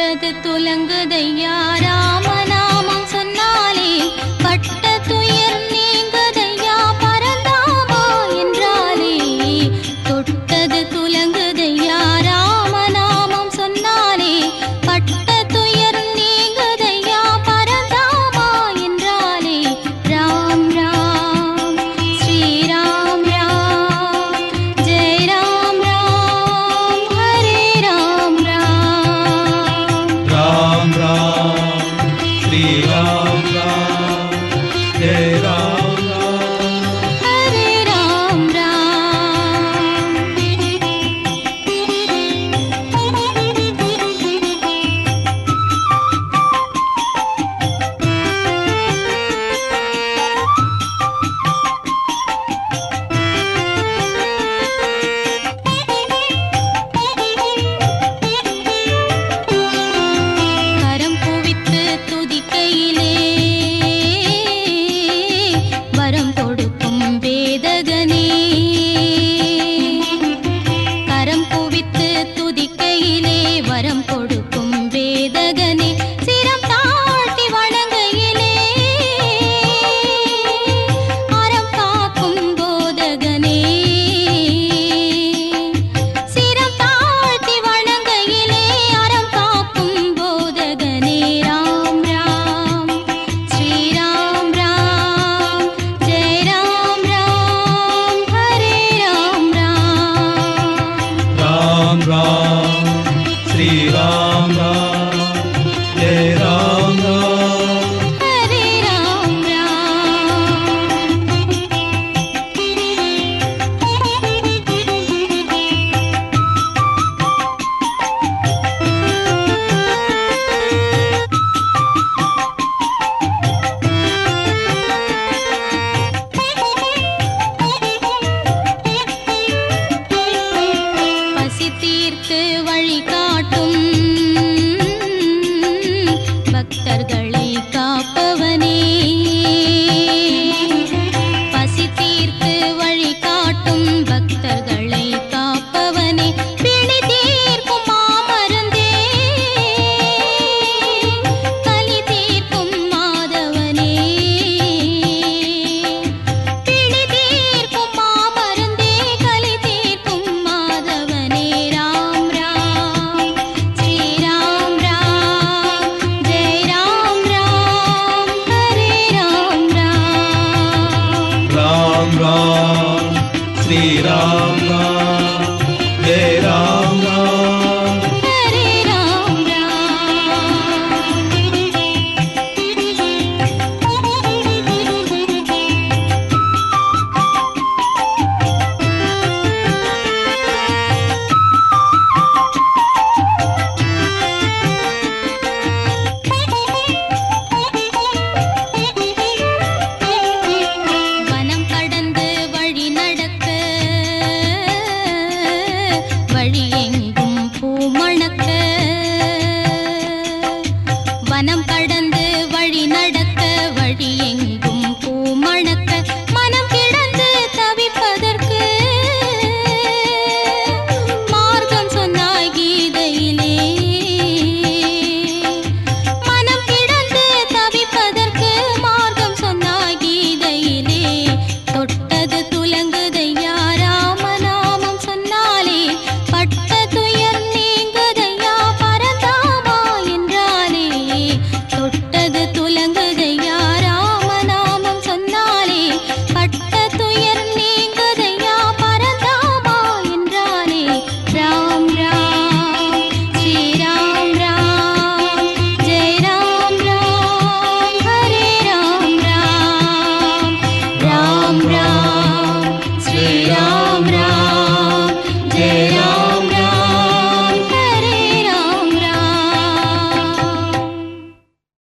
தொட்டது துலங்குதையா పొడు श्रीराम। श्रीराम Ram